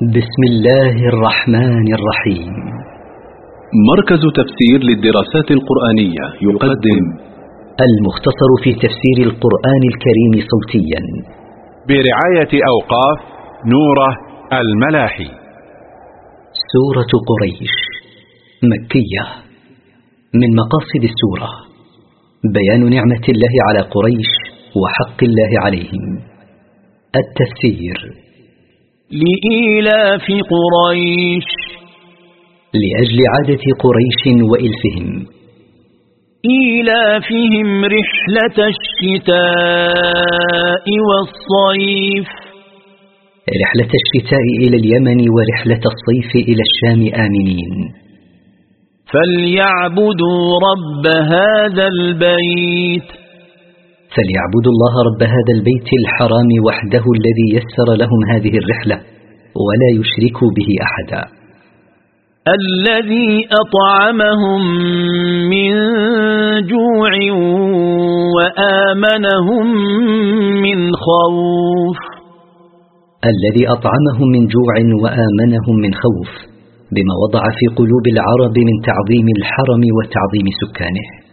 بسم الله الرحمن الرحيم. مركز تفسير للدراسات القرآنية يقدم المختصر في تفسير القرآن الكريم صوتيا. برعاية أوقاف نورة الملاحي. سورة قريش مكية. من مقاصد السورة بيان نعمة الله على قريش وحق الله عليهم. التفسير لإيلاف قريش. لأجل عادة قريش وإلفهم. إيلافهم رحلة الشتاء والصيف. رحلة الشتاء إلى اليمن ورحلة الصيف إلى الشام آمنين. فليعبدوا رب هذا البيت. فليعبدوا الله رب هذا البيت الحرام وحده الذي يسر لهم هذه الرحلة ولا يشركوا به أحدا. الذي أطعمهم من جوع وآمنهم من خوف. الذي أطعمهم من جوع وآمنهم من خوف بما وضع في قلوب العرب من تعظيم الحرم وتعظيم سكانه.